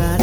outside